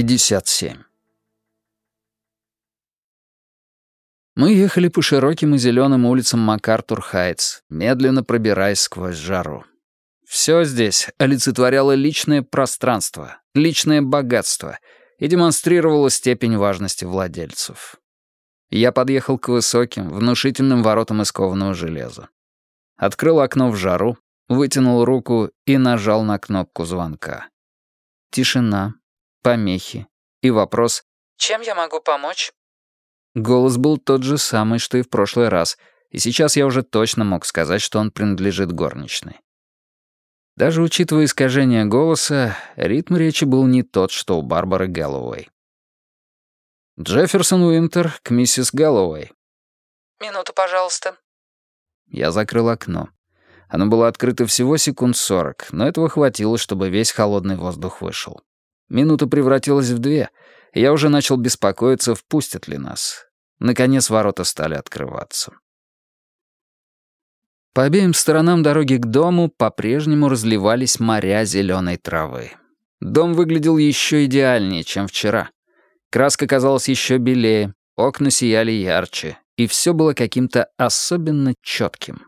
57. Мы ехали по широким и зеленым улицам МакАртур-Хайтс, медленно пробираясь сквозь жару. Все здесь олицетворяло личное пространство, личное богатство и демонстрировало степень важности владельцев. Я подъехал к высоким, внушительным воротам из кованого железа. Открыл окно в жару, вытянул руку и нажал на кнопку звонка. Тишина, помехи и вопрос «Чем я могу помочь?» Голос был тот же самый, что и в прошлый раз, и сейчас я уже точно мог сказать, что он принадлежит горничной. Даже учитывая искажение голоса, ритм речи был не тот, что у Барбары Гэллоуэй. «Джефферсон Уинтер к миссис Гэллоуэй». «Минуту, пожалуйста». Я закрыл окно. Оно было открыто всего секунд сорок, но этого хватило, чтобы весь холодный воздух вышел. Минута превратилась в две, я уже начал беспокоиться, впустят ли нас. Наконец ворота стали открываться. По обеим сторонам дороги к дому по-прежнему разливались моря зеленой травы. Дом выглядел еще идеальнее, чем вчера. Краска казалась еще белее, окна сияли ярче, и все было каким-то особенно четким.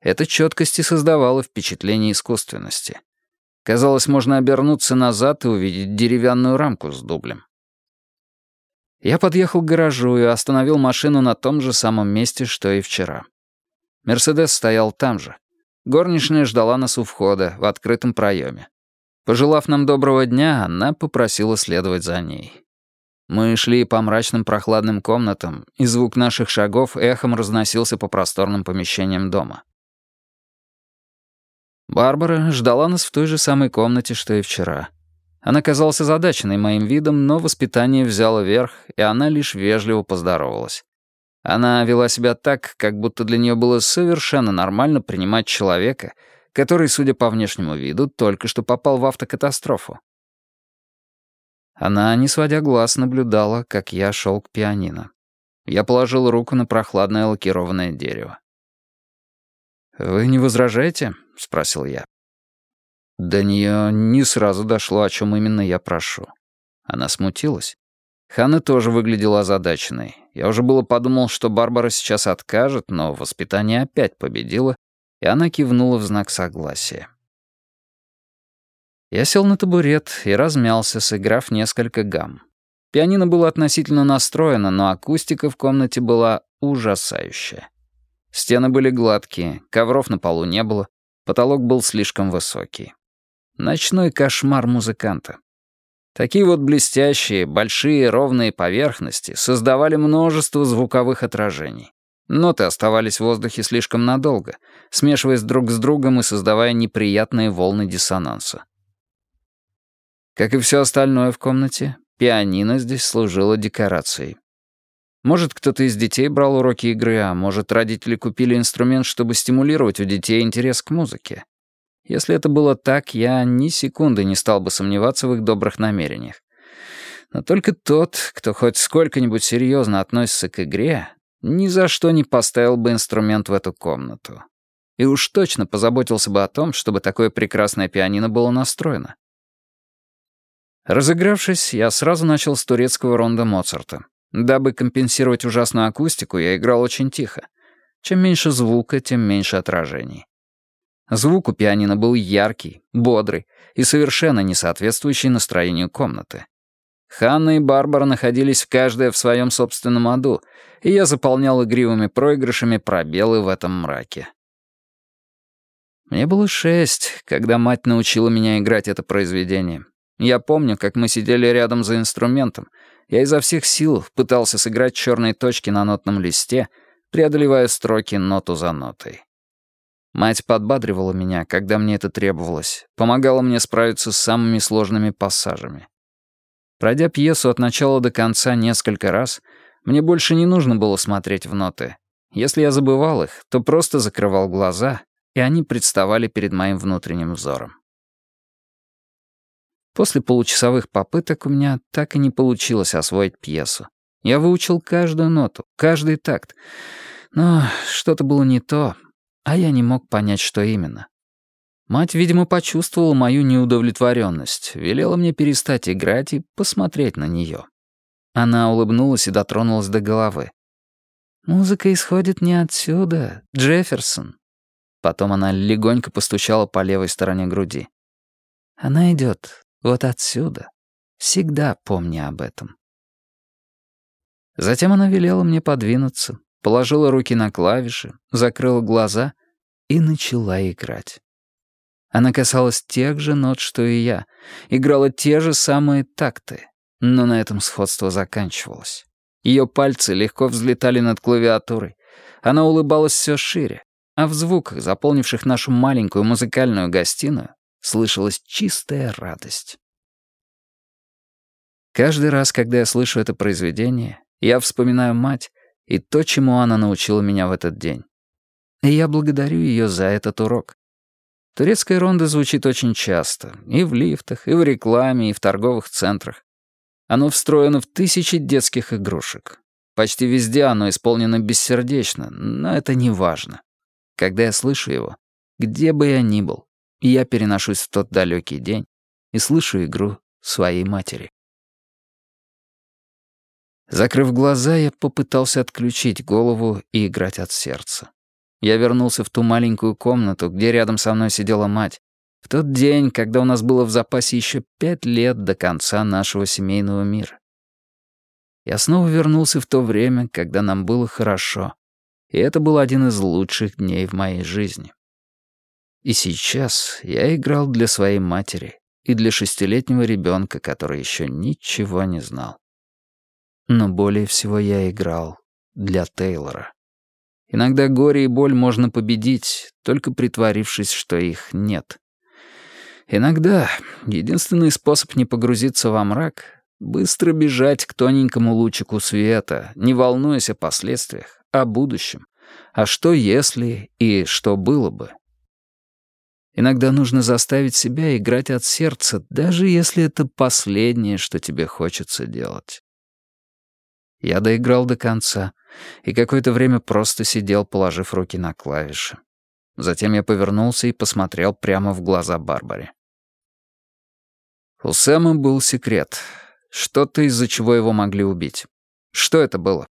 Эта четкость и создавала впечатление искусственности. Казалось, можно обернуться назад и увидеть деревянную рамку с дублем. Я подъехал к гаражу и остановил машину на том же самом месте, что и вчера. «Мерседес» стоял там же. Горничная ждала нас у входа, в открытом проеме. Пожелав нам доброго дня, она попросила следовать за ней. Мы шли по мрачным прохладным комнатам, и звук наших шагов эхом разносился по просторным помещениям дома. Барбара ждала нас в той же самой комнате, что и вчера. Она казалась озадаченной моим видом, но воспитание взяло верх, и она лишь вежливо поздоровалась. Она вела себя так, как будто для нее было совершенно нормально принимать человека, который, судя по внешнему виду, только что попал в автокатастрофу. Она, не сводя глаз, наблюдала, как я шел к пианино. Я положил руку на прохладное лакированное дерево. «Вы не возражаете?» — спросил я. До нее не сразу дошло, о чем именно я прошу. Она смутилась. Ханна тоже выглядела озадаченной. Я уже было подумал, что Барбара сейчас откажет, но воспитание опять победило, и она кивнула в знак согласия. Я сел на табурет и размялся, сыграв несколько гамм. Пианино было относительно настроено, но акустика в комнате была ужасающая. Стены были гладкие, ковров на полу не было, Потолок был слишком высокий. Ночной кошмар музыканта. Такие вот блестящие, большие, ровные поверхности создавали множество звуковых отражений. Ноты оставались в воздухе слишком надолго, смешиваясь друг с другом и создавая неприятные волны диссонанса. Как и все остальное в комнате, пианино здесь служило декорацией. Может, кто-то из детей брал уроки игры, а может, родители купили инструмент, чтобы стимулировать у детей интерес к музыке. Если это было так, я ни секунды не стал бы сомневаться в их добрых намерениях. Но только тот, кто хоть сколько-нибудь серьезно относится к игре, ни за что не поставил бы инструмент в эту комнату. И уж точно позаботился бы о том, чтобы такое прекрасное пианино было настроено. Разыгравшись, я сразу начал с турецкого ронда Моцарта. Дабы компенсировать ужасную акустику, я играл очень тихо. Чем меньше звука, тем меньше отражений. Звук у пианино был яркий, бодрый и совершенно не соответствующий настроению комнаты. Ханна и Барбара находились каждая в своем собственном аду, и я заполнял игривыми проигрышами пробелы в этом мраке. Мне было шесть, когда мать научила меня играть это произведение. Я помню, как мы сидели рядом за инструментом, я изо всех сил пытался сыграть черные точки на нотном листе, преодолевая строки ноту за нотой. Мать подбадривала меня, когда мне это требовалось, помогала мне справиться с самыми сложными пассажами. Пройдя пьесу от начала до конца несколько раз, мне больше не нужно было смотреть в ноты. Если я забывал их, то просто закрывал глаза, и они представали перед моим внутренним взором. После получасовых попыток у меня так и не получилось освоить пьесу. Я выучил каждую ноту, каждый такт. Но что-то было не то, а я не мог понять, что именно. Мать, видимо, почувствовала мою неудовлетворенность, велела мне перестать играть и посмотреть на нее. Она улыбнулась и дотронулась до головы. «Музыка исходит не отсюда, Джефферсон». Потом она легонько постучала по левой стороне груди. «Она идет вот отсюда. Всегда помни об этом». Затем она велела мне подвинуться, положила руки на клавиши, закрыла глаза и начала играть. Она касалась тех же нот, что и я, играла те же самые такты, но на этом сходство заканчивалось. Ее пальцы легко взлетали над клавиатурой. Она улыбалась все шире, а в звуках, заполнивших нашу маленькую музыкальную гостиную, слышалась чистая радость. Каждый раз, когда я слышу это произведение, я вспоминаю мать и то, чему она научила меня в этот день. И я благодарю ее за этот урок. Турецкая ронда звучит очень часто. И в лифтах, и в рекламе, и в торговых центрах. Оно встроено в тысячи детских игрушек. Почти везде оно исполнено бессердечно, но это не важно. Когда я слышу его, где бы я ни был, я переношусь в тот далекий день и слышу игру своей матери. Закрыв глаза, я попытался отключить голову и играть от сердца. Я вернулся в ту маленькую комнату, где рядом со мной сидела мать, в тот день, когда у нас было в запасе еще пять лет до конца нашего семейного мира. Я снова вернулся в то время, когда нам было хорошо, и это был один из лучших дней в моей жизни. И сейчас я играл для своей матери и для шестилетнего ребенка, который еще ничего не знал. Но более всего я играл для Тейлора. Иногда горе и боль можно победить, только притворившись, что их нет. Иногда единственный способ не погрузиться во мрак — быстро бежать к тоненькому лучику света, не волнуясь о последствиях, о будущем, а что если и что было бы. Иногда нужно заставить себя играть от сердца, даже если это последнее, что тебе хочется делать. Я доиграл до конца и какое-то время просто сидел, положив руки на клавиши. Затем я повернулся и посмотрел прямо в глаза Барбаре. У Сэма был секрет. Что-то, из-за чего его могли убить. Что это было?